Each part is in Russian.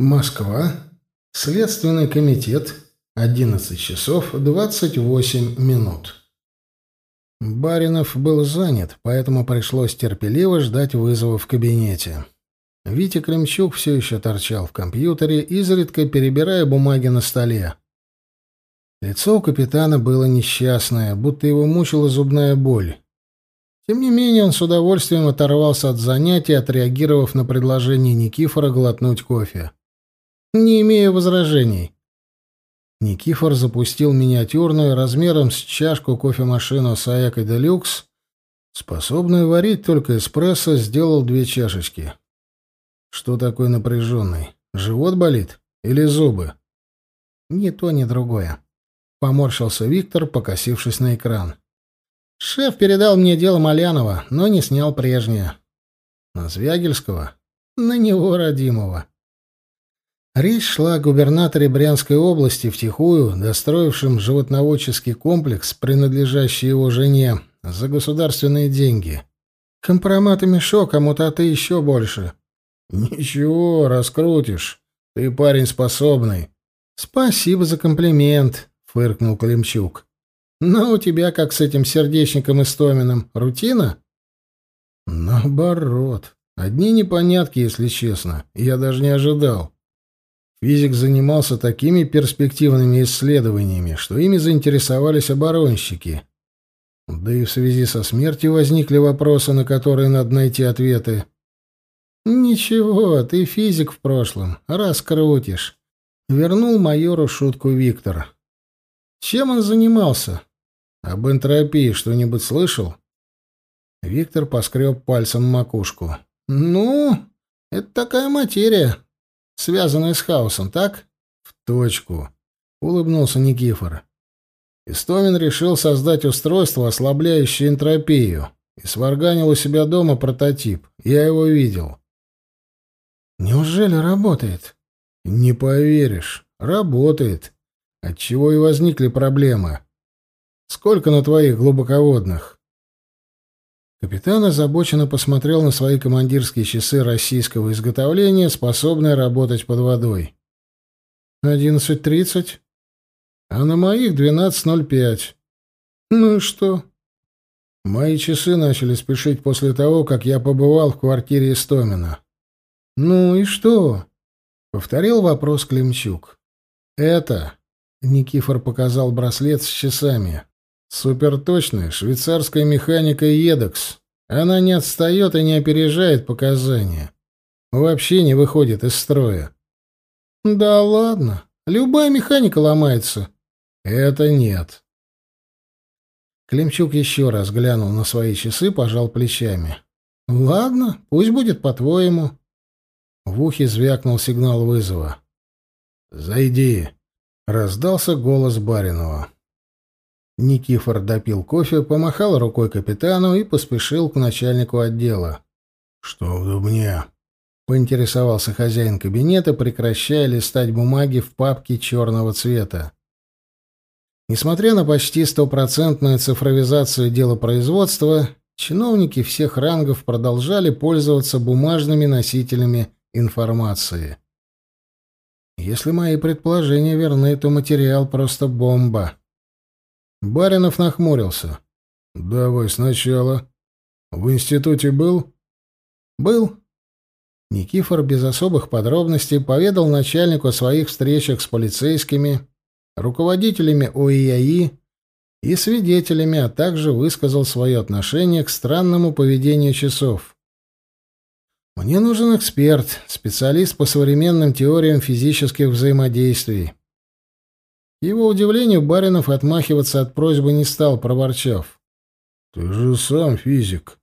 Москва. Следственный комитет. 11 часов 28 минут. Баринов был занят, поэтому пришлось терпеливо ждать вызова в кабинете. Витя Кремчук все еще торчал в компьютере, изредка перебирая бумаги на столе. Лицо у капитана было несчастное, будто его мучила зубная боль. Тем не менее, он с удовольствием оторвался от занятий, отреагировав на предложение Никифора глотнуть кофе не имею возражений». Никифор запустил миниатюрную размером с чашку кофемашину «Саяка Делюкс», способную варить только эспрессо, сделал две чашечки. «Что такое напряженный? Живот болит? Или зубы?» «Ни то, ни другое», — поморщился Виктор, покосившись на экран. «Шеф передал мне дело Малянова, но не снял прежнее». «На Звягельского?» «На него родимого». Речь шла о губернаторе Брянской области в тихую, достроившем животноводческий комплекс, принадлежащий его жене, за государственные деньги. Компромат и мешок, а мутаты еще больше. Ничего, раскрутишь. Ты парень способный. Спасибо за комплимент, фыркнул Климчук. Но у тебя как с этим сердечником и Истоминым? Рутина? Наоборот. Одни непонятки, если честно. Я даже не ожидал. Физик занимался такими перспективными исследованиями, что ими заинтересовались оборонщики. Да и в связи со смертью возникли вопросы, на которые надо найти ответы. «Ничего, ты физик в прошлом, раскрутишь», — вернул майору шутку Виктор. «Чем он занимался?» «Об энтропии что-нибудь слышал?» Виктор поскреб пальцем макушку. «Ну, это такая материя связанные с хаосом, так? В точку. Улыбнулся Никифор. Истомин решил создать устройство, ослабляющее энтропию, и сварганил у себя дома прототип. Я его видел. Неужели работает? Не поверишь. Работает. Отчего и возникли проблемы. Сколько на твоих глубоководных? Капитан озабоченно посмотрел на свои командирские часы российского изготовления, способные работать под водой. «Одиннадцать тридцать, а на моих двенадцать ноль пять. Ну и что?» Мои часы начали спешить после того, как я побывал в квартире Истомина. «Ну и что?» — повторил вопрос Климчук. «Это...» — Никифор показал браслет с часами. Суперточная швейцарская механика Едекс. Она не отстает и не опережает показания. Вообще не выходит из строя. Да ладно, любая механика ломается. Это нет. Климчук еще раз глянул на свои часы, пожал плечами. Ладно, пусть будет по-твоему. В ухе звякнул сигнал вызова. «Зайди!» — раздался голос Баринова. Никифор допил кофе, помахал рукой капитану и поспешил к начальнику отдела. «Что в дубне?» — поинтересовался хозяин кабинета, прекращая листать бумаги в папке черного цвета. Несмотря на почти стопроцентную цифровизацию дела производства, чиновники всех рангов продолжали пользоваться бумажными носителями информации. Если мои предположения верны, то материал просто бомба. Баринов нахмурился. «Давай сначала. В институте был?» «Был». Никифор без особых подробностей поведал начальнику о своих встречах с полицейскими, руководителями ОИАИ и свидетелями, а также высказал свое отношение к странному поведению часов. «Мне нужен эксперт, специалист по современным теориям физических взаимодействий». Его удивлению Баринов отмахиваться от просьбы не стал, проворчав. «Ты же сам физик».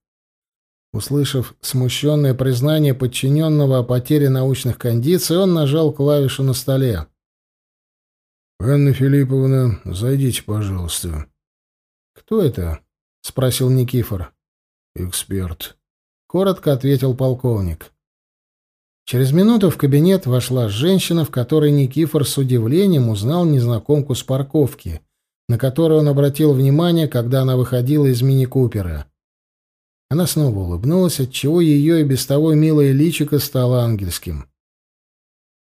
Услышав смущенное признание подчиненного о потере научных кондиций, он нажал клавишу на столе. «Анна Филипповна, зайдите, пожалуйста». «Кто это?» — спросил Никифор. «Эксперт», — коротко ответил полковник. Через минуту в кабинет вошла женщина, в которой Никифор с удивлением узнал незнакомку с парковки, на которую он обратил внимание, когда она выходила из мини-купера. Она снова улыбнулась, отчего ее и без того милое личико стало ангельским.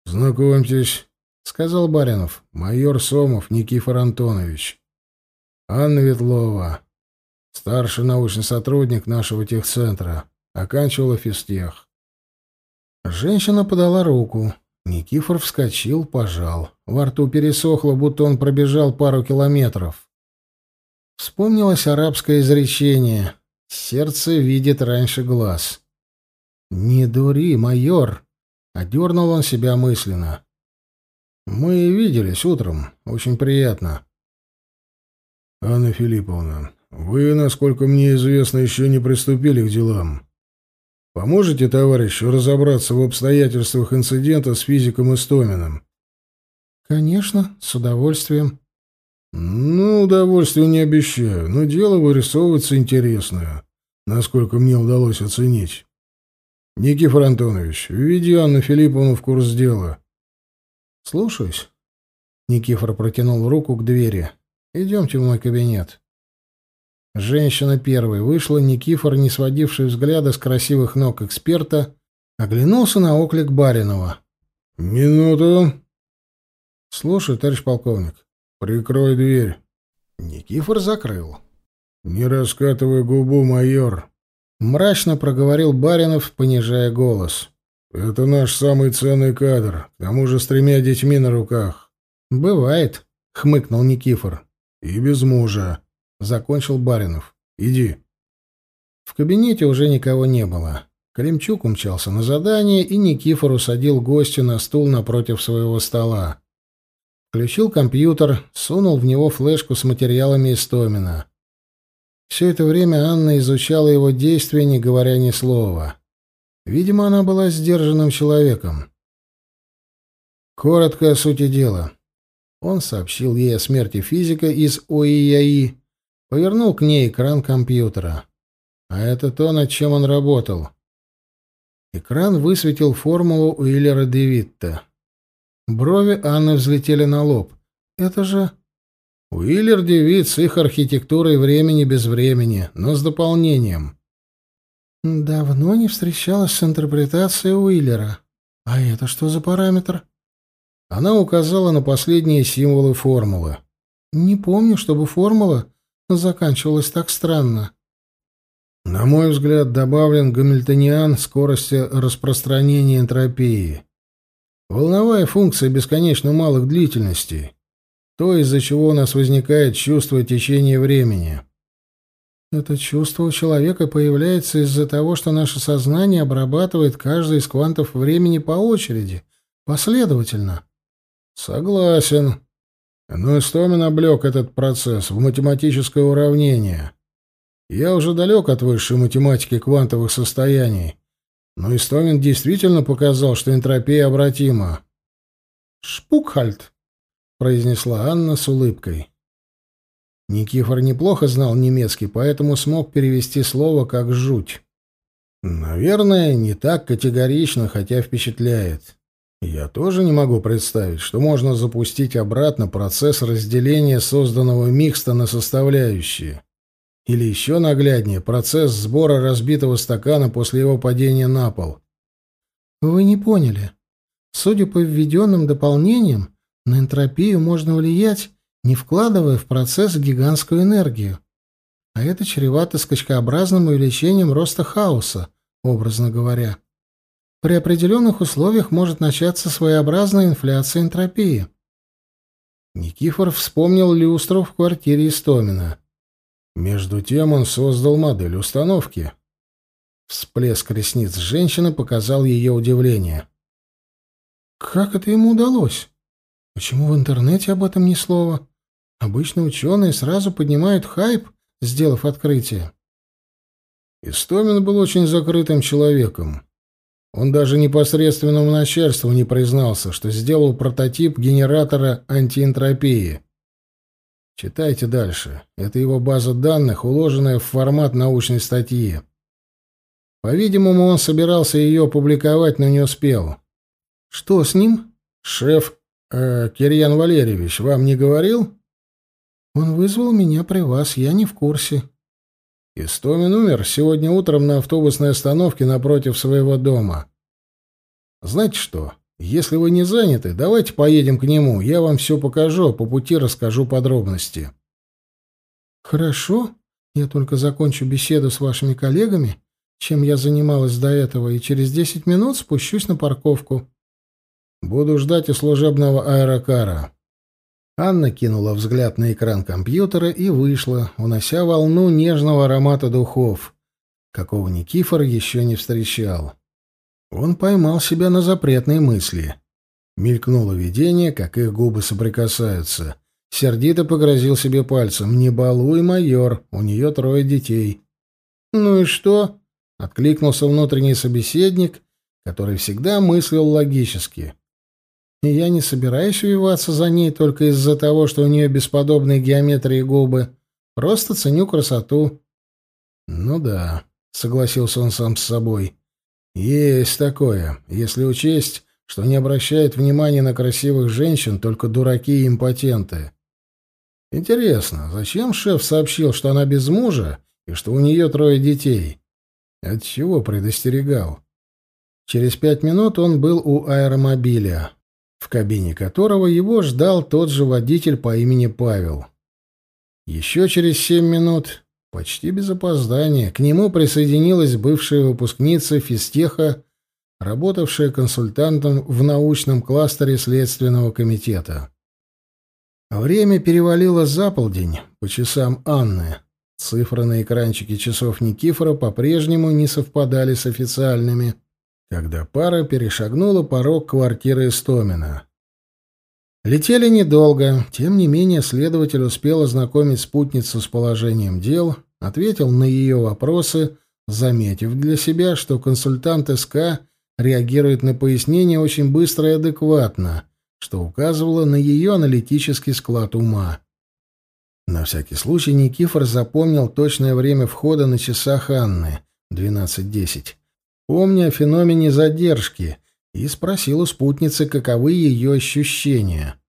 «Знакомьтесь», — сказал Баринов, — «майор Сомов Никифор Антонович. Анна Ветлова, старший научный сотрудник нашего техцентра, оканчивала физтех. Женщина подала руку. Никифор вскочил, пожал. Во рту пересохло, будто он пробежал пару километров. Вспомнилось арабское изречение «Сердце видит раньше глаз». «Не дури, майор!» — одернул он себя мысленно. «Мы виделись утром. Очень приятно». «Анна Филипповна, вы, насколько мне известно, еще не приступили к делам. Поможете товарищу разобраться в обстоятельствах инцидента с физиком Истомином? Конечно, с удовольствием. Ну, удовольствия не обещаю, но дело вырисовывается интересное, насколько мне удалось оценить. Никифор Антонович, введи Анну Филипповну в курс дела. Слушаюсь. Никифор протянул руку к двери. Идемте в мой кабинет. Женщина первой вышла, Никифор, не сводивший взгляда с красивых ног эксперта, оглянулся на оклик Баринова. «Минуту!» «Слушай, товарищ полковник, прикрой дверь». Никифор закрыл. «Не раскатывай губу, майор», — мрачно проговорил Баринов, понижая голос. «Это наш самый ценный кадр, к тому же с тремя детьми на руках». «Бывает», — хмыкнул Никифор. «И без мужа» закончил Баринов. «Иди». В кабинете уже никого не было. Климчук умчался на задание, и Никифор усадил гостя на стул напротив своего стола. Включил компьютер, сунул в него флешку с материалами Истомина. Все это время Анна изучала его действия, не говоря ни слова. Видимо, она была сдержанным человеком. Коротко о сути дела. Он сообщил ей о смерти физика из ОИАИ, Повернул к ней экран компьютера. «А это то, над чем он работал». Экран высветил формулу Уиллера Девитта. Брови Анны взлетели на лоб. «Это же...» «Уиллер Девитт с их архитектурой времени без времени, но с дополнением». «Давно не встречалась с интерпретацией Уиллера. А это что за параметр?» Она указала на последние символы формулы. «Не помню, чтобы формула заканчивалось так странно. На мой взгляд, добавлен гамильтониан скорости распространения энтропии. Волновая функция бесконечно малых длительностей. То, из-за чего у нас возникает чувство течения времени. Это чувство у человека появляется из-за того, что наше сознание обрабатывает каждый из квантов времени по очереди, последовательно. Согласен, ну но Истомин облег этот процесс в математическое уравнение. Я уже далек от высшей математики квантовых состояний, но Истомин действительно показал, что энтропия обратима. «Шпукхальт», — произнесла Анна с улыбкой. Никифор неплохо знал немецкий, поэтому смог перевести слово как «жуть». Наверное, не так категорично, хотя впечатляет. Я тоже не могу представить, что можно запустить обратно процесс разделения созданного микста на составляющие. Или еще нагляднее, процесс сбора разбитого стакана после его падения на пол. Вы не поняли. Судя по введенным дополнениям, на энтропию можно влиять, не вкладывая в процесс гигантскую энергию. А это чревато скачкообразным увеличением роста хаоса, образно говоря. При определенных условиях может начаться своеобразная инфляция энтропии. Никифор вспомнил люстру в квартире Истомина. Между тем он создал модель установки. Всплеск ресниц женщины показал ее удивление. Как это ему удалось? Почему в интернете об этом ни слова? Обычно ученые сразу поднимают хайп, сделав открытие. Истомин был очень закрытым человеком. Он даже непосредственному начальству не признался, что сделал прототип генератора антиэнтропии. Читайте дальше. Это его база данных, уложенная в формат научной статьи. По-видимому, он собирался ее публиковать, но не успел. Что с ним? Шеф э, Кирьян Валерьевич вам не говорил? Он вызвал меня при вас, я не в курсе. Истомин умер сегодня утром на автобусной остановке напротив своего дома. Знаете что, если вы не заняты, давайте поедем к нему, я вам все покажу, по пути расскажу подробности. Хорошо, я только закончу беседу с вашими коллегами, чем я занималась до этого, и через десять минут спущусь на парковку. Буду ждать у служебного аэрокара. Анна кинула взгляд на экран компьютера и вышла, унося волну нежного аромата духов, какого Никифор еще не встречал. Он поймал себя на запретные мысли. Мелькнуло видение, как их губы соприкасаются. Сердито погрозил себе пальцем. «Не балуй, майор, у нее трое детей». «Ну и что?» — откликнулся внутренний собеседник, который всегда мыслил логически. И я не собираюсь увиваться за ней только из-за того, что у нее бесподобные геометрии губы. Просто ценю красоту. Ну да, согласился он сам с собой. Есть такое, если учесть, что не обращают внимания на красивых женщин только дураки и импотенты. Интересно, зачем шеф сообщил, что она без мужа и что у нее трое детей? От чего предостерегал? Через пять минут он был у аэромобиля в кабине которого его ждал тот же водитель по имени Павел. Еще через семь минут, почти без опоздания, к нему присоединилась бывшая выпускница физтеха, работавшая консультантом в научном кластере Следственного комитета. Время перевалило за полдень, по часам Анны. Цифры на экранчике часов Никифора по-прежнему не совпадали с официальными когда пара перешагнула порог квартиры Истомина. Летели недолго, тем не менее следователь успел ознакомить спутницу с положением дел, ответил на ее вопросы, заметив для себя, что консультант СК реагирует на пояснения очень быстро и адекватно, что указывало на ее аналитический склад ума. На всякий случай Никифор запомнил точное время входа на часах Анны — 12.10 помня о феномене задержки, и спросил у спутницы, каковы ее ощущения.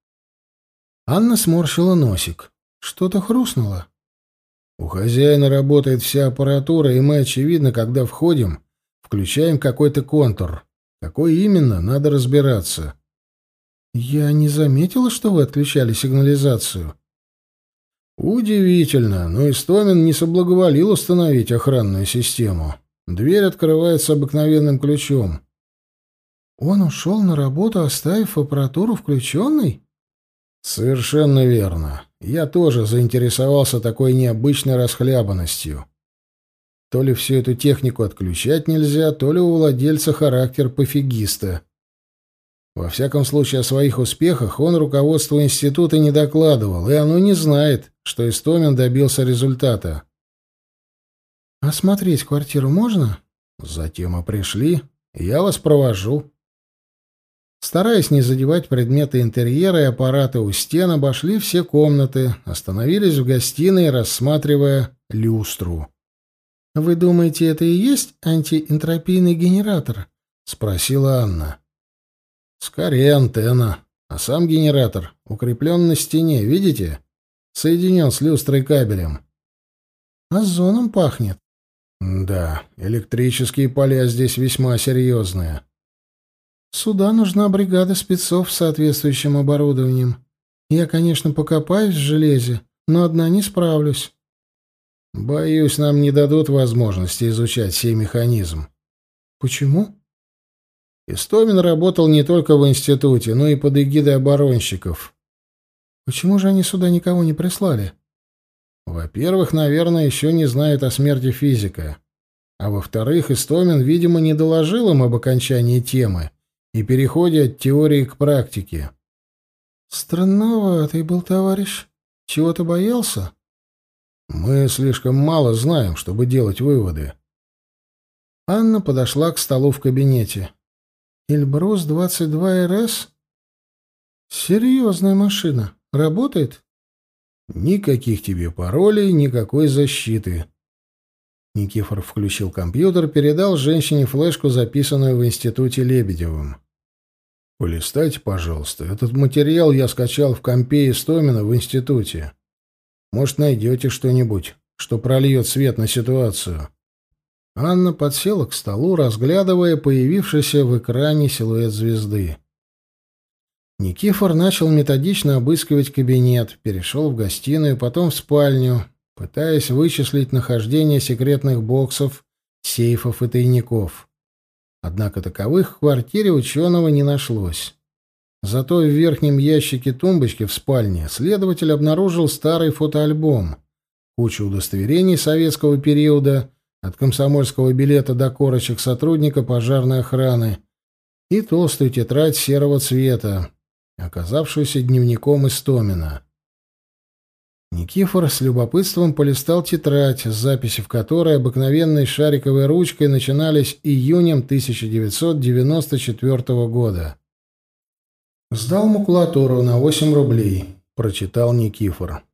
Анна сморщила носик. Что-то хрустнуло. У хозяина работает вся аппаратура, и мы, очевидно, когда входим, включаем какой-то контур. Какой именно, надо разбираться. Я не заметила, что вы отключали сигнализацию. Удивительно, но Истомин не соблаговолил установить охранную систему. Дверь открывается обыкновенным ключом. Он ушел на работу, оставив аппаратуру включенной? Совершенно верно. Я тоже заинтересовался такой необычной расхлябанностью. То ли всю эту технику отключать нельзя, то ли у владельца характер пофигиста. Во всяком случае, о своих успехах он руководству института не докладывал, и оно не знает, что Истомин добился результата. «Осмотреть квартиру можно?» «Затем мы пришли. Я вас провожу». Стараясь не задевать предметы интерьера и аппараты у стен, обошли все комнаты, остановились в гостиной, рассматривая люстру. «Вы думаете, это и есть антиэнтропийный генератор?» — спросила Анна. «Скорее антенна. А сам генератор укреплен на стене, видите? Соединен с люстрой кабелем». А зоном пахнет», да, электрические поля здесь весьма серьезные. Сюда нужна бригада спецов с соответствующим оборудованием. Я, конечно, покопаюсь в железе, но одна не справлюсь. Боюсь, нам не дадут возможности изучать сей механизм. Почему? Истомин работал не только в институте, но и под эгидой оборонщиков. Почему же они сюда никого не прислали? — во-первых, наверное, еще не знают о смерти физика. А во-вторых, Истомин, видимо, не доложил им об окончании темы и переходе от теории к практике. «Странноватый был товарищ. Чего-то боялся?» «Мы слишком мало знаем, чтобы делать выводы». Анна подошла к столу в кабинете. «Эльбрус 22РС?» «Серьезная машина. Работает?» Никаких тебе паролей, никакой защиты. Никифор включил компьютер, передал женщине флешку, записанную в институте Лебедевым. «Полистайте, пожалуйста. Этот материал я скачал в компе Истомина в институте. Может, найдете что-нибудь, что прольет свет на ситуацию». Анна подсела к столу, разглядывая появившийся в экране силуэт звезды. Никифор начал методично обыскивать кабинет, перешел в гостиную, потом в спальню, пытаясь вычислить нахождение секретных боксов, сейфов и тайников. Однако таковых в квартире ученого не нашлось. Зато в верхнем ящике тумбочки в спальне следователь обнаружил старый фотоальбом, кучу удостоверений советского периода, от комсомольского билета до корочек сотрудника пожарной охраны и толстую тетрадь серого цвета, оказавшуюся дневником Истомина. Никифор с любопытством полистал тетрадь, записи в которой обыкновенной шариковой ручкой начинались июнем 1994 года. «Сдал макулатуру на 8 рублей», — прочитал Никифор.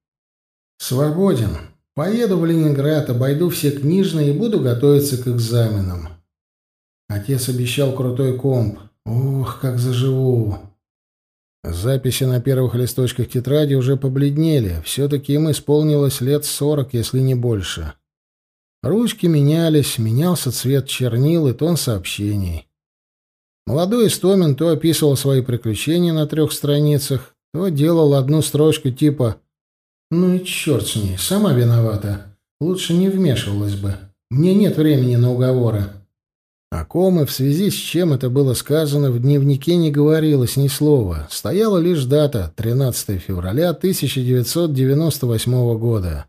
«Свободен. Поеду в Ленинград, обойду все книжные и буду готовиться к экзаменам». Отец обещал крутой комп. «Ох, как заживу! Записи на первых листочках тетради уже побледнели. Все-таки им исполнилось лет сорок, если не больше. Ручки менялись, менялся цвет чернил и тон сообщений. Молодой Истомин то описывал свои приключения на трех страницах, то делал одну строчку типа «Ну и черт с ней, сама виновата. Лучше не вмешивалась бы. Мне нет времени на уговоры». О ком и в связи с чем это было сказано в дневнике не говорилось ни слова. Стояла лишь дата 13 февраля 1998 года.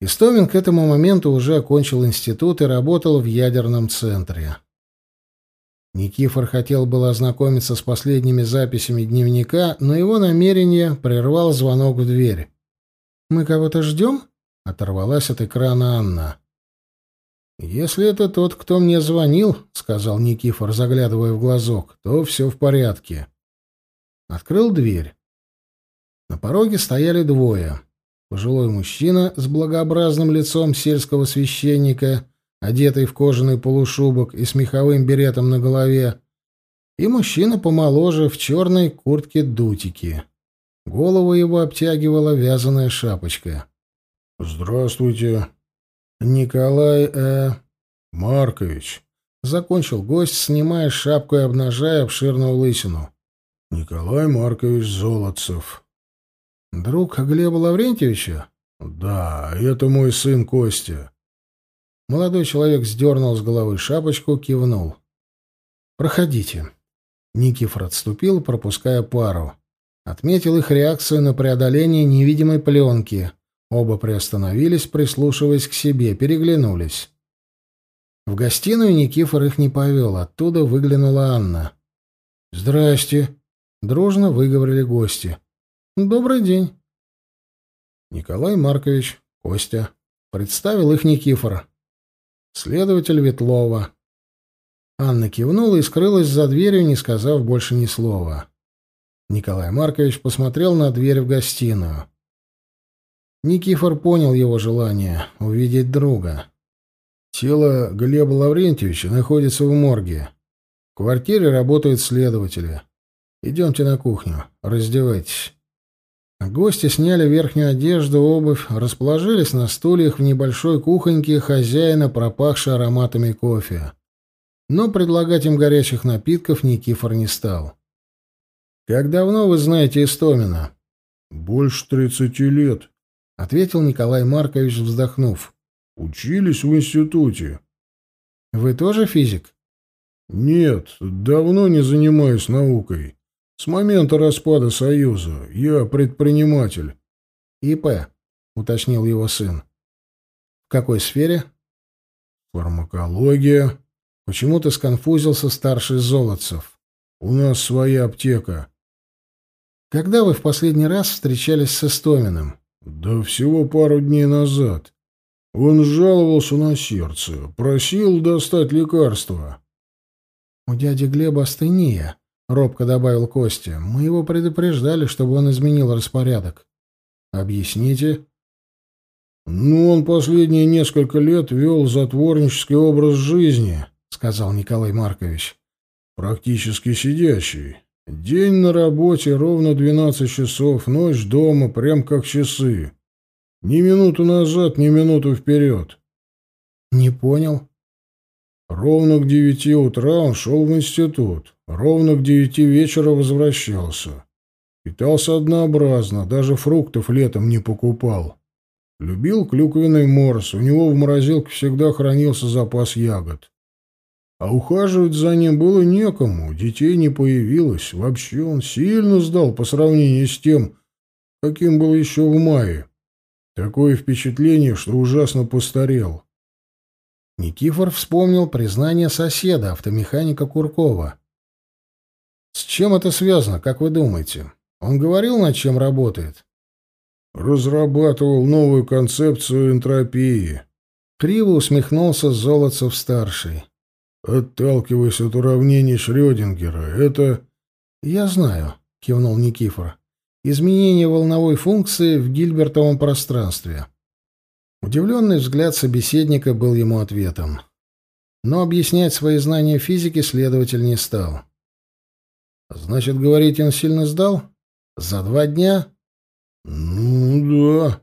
Истомин к этому моменту уже окончил институт и работал в ядерном центре. Никифор хотел было ознакомиться с последними записями дневника, но его намерение прервал звонок в дверь. «Мы кого-то ждем?» — оторвалась от экрана Анна. «Если это тот, кто мне звонил, — сказал Никифор, заглядывая в глазок, — то все в порядке». Открыл дверь. На пороге стояли двое. Пожилой мужчина с благообразным лицом сельского священника, одетый в кожаный полушубок и с меховым беретом на голове, и мужчина помоложе в черной куртке дутики, Голову его обтягивала вязаная шапочка. «Здравствуйте», Николай, э... Маркович. Закончил гость, снимая шапку и обнажая обширную лысину. Николай Маркович Золотцев. Друг Глеба Лаврентьевича? Да, это мой сын Костя. Молодой человек сдернул с головы шапочку, кивнул. «Проходите». Никифор отступил, пропуская пару. Отметил их реакцию на преодоление невидимой пленки. Оба приостановились, прислушиваясь к себе, переглянулись. В гостиную Никифор их не повел, оттуда выглянула Анна. «Здрасте», — дружно выговорили гости. «Добрый день». «Николай Маркович, Костя», — представил их Никифор. «Следователь Ветлова». Анна кивнула и скрылась за дверью, не сказав больше ни слова. Николай Маркович посмотрел на дверь в гостиную. Никифор понял его желание — увидеть друга. Тело Глеба Лаврентьевича находится в морге. В квартире работают следователи. Идемте на кухню, раздевайтесь. Гости сняли верхнюю одежду, обувь, расположились на стульях в небольшой кухоньке хозяина, пропахшей ароматами кофе. Но предлагать им горячих напитков Никифор не стал. «Как давно вы знаете Истомина?» «Больше тридцати лет», — ответил Николай Маркович, вздохнув. «Учились в институте». «Вы тоже физик?» «Нет, давно не занимаюсь наукой. С момента распада Союза. Я предприниматель». «ИП», — уточнил его сын. «В какой сфере?» «Фармакология». Почему-то сконфузился старший Золотцев. «У нас своя аптека». «Когда вы в последний раз встречались с Истоминым?» Да всего пару дней назад. Он жаловался на сердце, просил достать лекарство. У дяди Глеба астения, робко добавил Костя. Мы его предупреждали, чтобы он изменил распорядок. Объясните. Ну, он последние несколько лет вел затворнический образ жизни, сказал Николай Маркович. Практически сидящий. День на работе ровно 12 часов, ночь дома, прям как часы. Ни минуту назад, ни минуту вперед. Не понял. Ровно к девяти утра он шел в институт. Ровно к девяти вечера возвращался. Питался однообразно, даже фруктов летом не покупал. Любил клюквенный морс, у него в морозилке всегда хранился запас ягод. А ухаживать за ним было некому, детей не появилось, вообще он сильно сдал по сравнению с тем, каким был еще в мае. Такое впечатление, что ужасно постарел. Никифор вспомнил признание соседа, автомеханика Куркова. «С чем это связано, как вы думаете? Он говорил, над чем работает?» «Разрабатывал новую концепцию энтропии». Криво усмехнулся Золотцев-старший. Отталкиваясь от уравнений Шрёдингера, это... Я знаю, кивнул Никифор. Изменение волновой функции в гильбертовом пространстве. Удивленный взгляд собеседника был ему ответом. Но объяснять свои знания физики следователь не стал. «Значит, говорить он сильно сдал? За два дня?» «Ну да.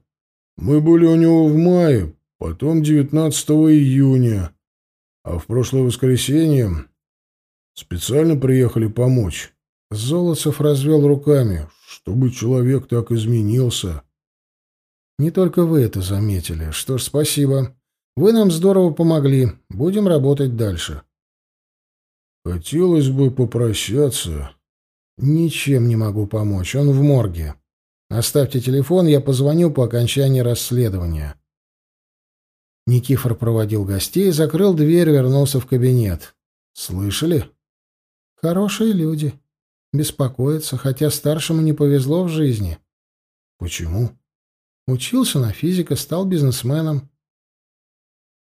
Мы были у него в мае, потом 19 июня а в прошлое воскресенье специально приехали помочь. Золотцев развел руками, чтобы человек так изменился. Не только вы это заметили. Что ж, спасибо. Вы нам здорово помогли. Будем работать дальше. Хотелось бы попрощаться. Ничем не могу помочь. Он в морге. Оставьте телефон, я позвоню по окончании расследования. Никифор проводил гостей, закрыл дверь, вернулся в кабинет. «Слышали?» «Хорошие люди. Беспокоятся, хотя старшему не повезло в жизни». «Почему?» «Учился на физика, стал бизнесменом».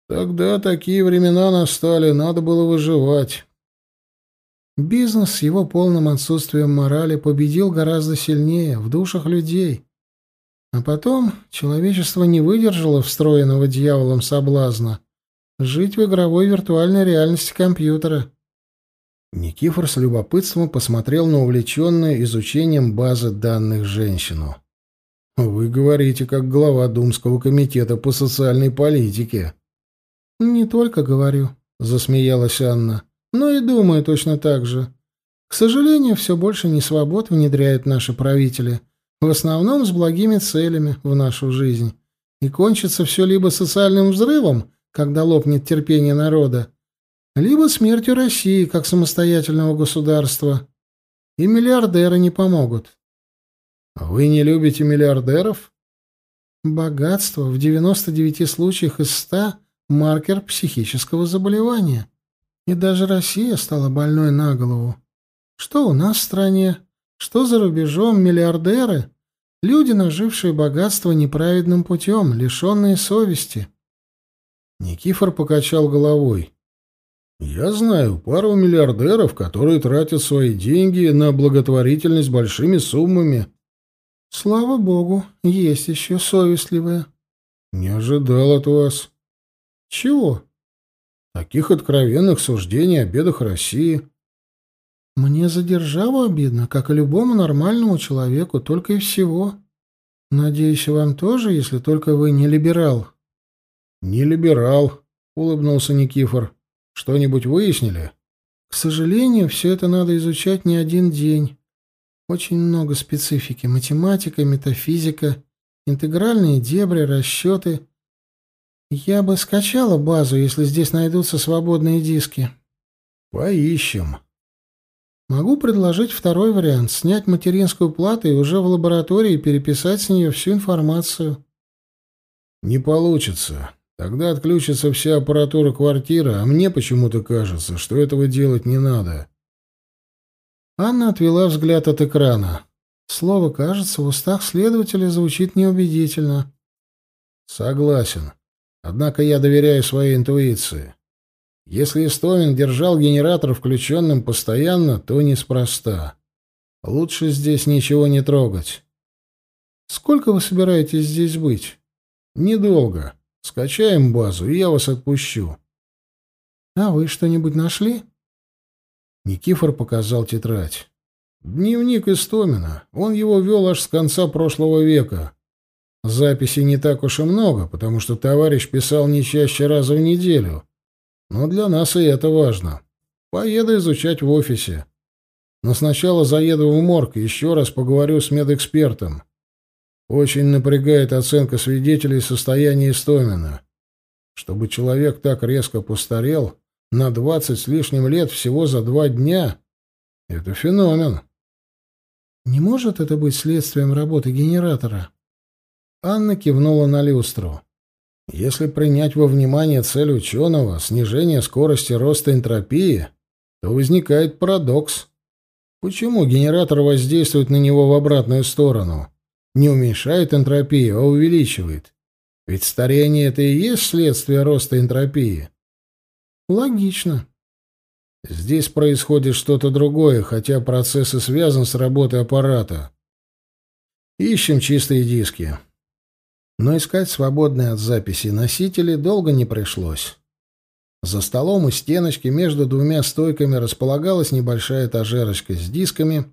«Тогда такие времена настали, надо было выживать». Бизнес с его полным отсутствием морали победил гораздо сильнее в душах людей, а потом человечество не выдержало встроенного дьяволом соблазна жить в игровой виртуальной реальности компьютера. Никифор с любопытством посмотрел на увлеченную изучением базы данных женщину. «Вы говорите, как глава Думского комитета по социальной политике». «Не только говорю», — засмеялась Анна, — «но и думаю точно так же. К сожалению, все больше несвобод внедряют наши правители» В основном с благими целями в нашу жизнь. И кончится все либо социальным взрывом, когда лопнет терпение народа, либо смертью России как самостоятельного государства. И миллиардеры не помогут. А вы не любите миллиардеров? Богатство в 99 случаях из 100 – маркер психического заболевания. И даже Россия стала больной на голову. Что у нас в стране? что за рубежом миллиардеры, люди, нажившие богатство неправедным путем, лишенные совести. Никифор покачал головой. «Я знаю пару миллиардеров, которые тратят свои деньги на благотворительность большими суммами». «Слава богу, есть еще совестливые». «Не ожидал от вас». «Чего?» «Таких откровенных суждений о бедах России». Мне за державу обидно, как и любому нормальному человеку, только и всего. Надеюсь, и вам тоже, если только вы не либерал. Не либерал, улыбнулся Никифор. Что-нибудь выяснили? К сожалению, все это надо изучать не один день. Очень много специфики: математика, метафизика, интегральные дебри, расчеты. Я бы скачала базу, если здесь найдутся свободные диски. Поищем, Могу предложить второй вариант — снять материнскую плату и уже в лаборатории переписать с нее всю информацию. Не получится. Тогда отключится вся аппаратура квартиры, а мне почему-то кажется, что этого делать не надо. Анна отвела взгляд от экрана. Слово, кажется, в устах следователя звучит неубедительно. Согласен. Однако я доверяю своей интуиции. Если Истомин держал генератор включенным постоянно, то неспроста. Лучше здесь ничего не трогать. Сколько вы собираетесь здесь быть? Недолго. Скачаем базу, и я вас отпущу. А вы что-нибудь нашли? Никифор показал тетрадь. Дневник Истомина. Он его вел аж с конца прошлого века. Записей не так уж и много, потому что товарищ писал не чаще раза в неделю. Но для нас и это важно. Поеду изучать в офисе. Но сначала заеду в морг и еще раз поговорю с медэкспертом. Очень напрягает оценка свидетелей состояния Истомина. Чтобы человек так резко постарел на двадцать с лишним лет всего за два дня, это феномен. Не может это быть следствием работы генератора? Анна кивнула на люстру. Если принять во внимание цель ученого – снижение скорости роста энтропии, то возникает парадокс. Почему генератор воздействует на него в обратную сторону? Не уменьшает энтропию, а увеличивает. Ведь старение – это и есть следствие роста энтропии. Логично. Здесь происходит что-то другое, хотя процесс и связан с работой аппарата. Ищем чистые диски но искать свободные от записи носители долго не пришлось. За столом у стеночки между двумя стойками располагалась небольшая этажерочка с дисками,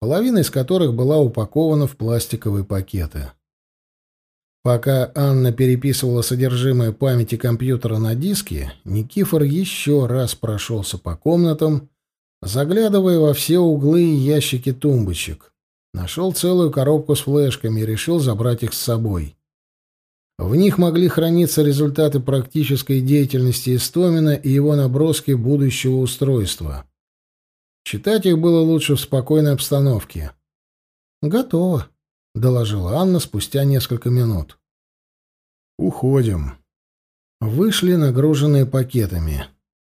половина из которых была упакована в пластиковые пакеты. Пока Анна переписывала содержимое памяти компьютера на диски, Никифор еще раз прошелся по комнатам, заглядывая во все углы и ящики тумбочек. Нашел целую коробку с флешками и решил забрать их с собой. В них могли храниться результаты практической деятельности Истомина и его наброски будущего устройства. Читать их было лучше в спокойной обстановке. «Готово», — доложила Анна спустя несколько минут. «Уходим». Вышли нагруженные пакетами.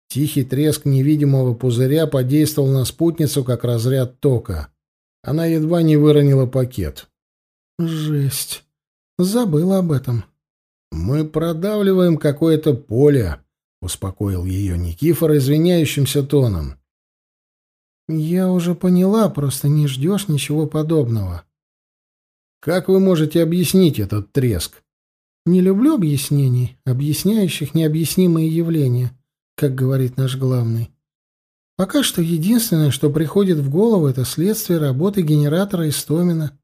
Тихий треск невидимого пузыря подействовал на спутницу, как разряд тока. Она едва не выронила пакет. «Жесть. Забыла об этом», «Мы продавливаем какое-то поле», — успокоил ее Никифор извиняющимся тоном. «Я уже поняла, просто не ждешь ничего подобного». «Как вы можете объяснить этот треск?» «Не люблю объяснений, объясняющих необъяснимые явления», как говорит наш главный. Пока что единственное, что приходит в голову, это следствие работы генератора Истомина.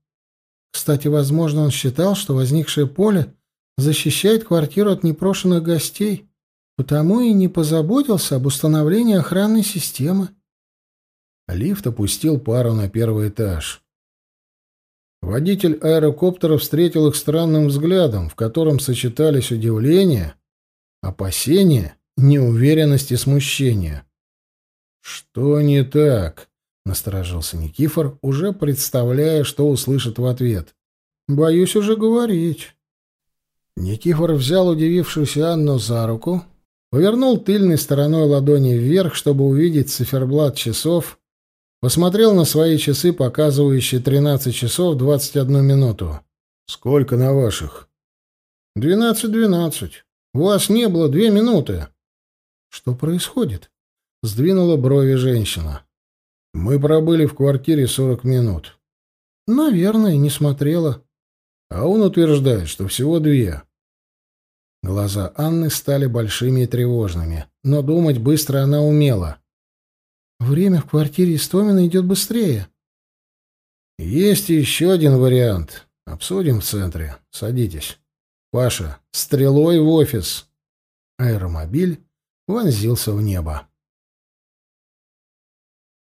Кстати, возможно, он считал, что возникшее поле защищает квартиру от непрошенных гостей, потому и не позаботился об установлении охранной системы. Лифт опустил пару на первый этаж. Водитель аэрокоптера встретил их странным взглядом, в котором сочетались удивление, опасение, неуверенность и смущение. «Что не так?» — насторожился Никифор, уже представляя, что услышит в ответ. «Боюсь уже говорить». Никифор взял удивившуюся Анну за руку, повернул тыльной стороной ладони вверх, чтобы увидеть циферблат часов, посмотрел на свои часы, показывающие 13 часов 21 минуту. «Сколько на ваших?» «Двенадцать, двенадцать. У вас не было две минуты». «Что происходит?» — сдвинула брови женщина. «Мы пробыли в квартире сорок минут». «Наверное, не смотрела». «А он утверждает, что всего две». Глаза Анны стали большими и тревожными, но думать быстро она умела. «Время в квартире Истомина идет быстрее». «Есть еще один вариант. Обсудим в центре. Садитесь. Паша, стрелой в офис». Аэромобиль вонзился в небо.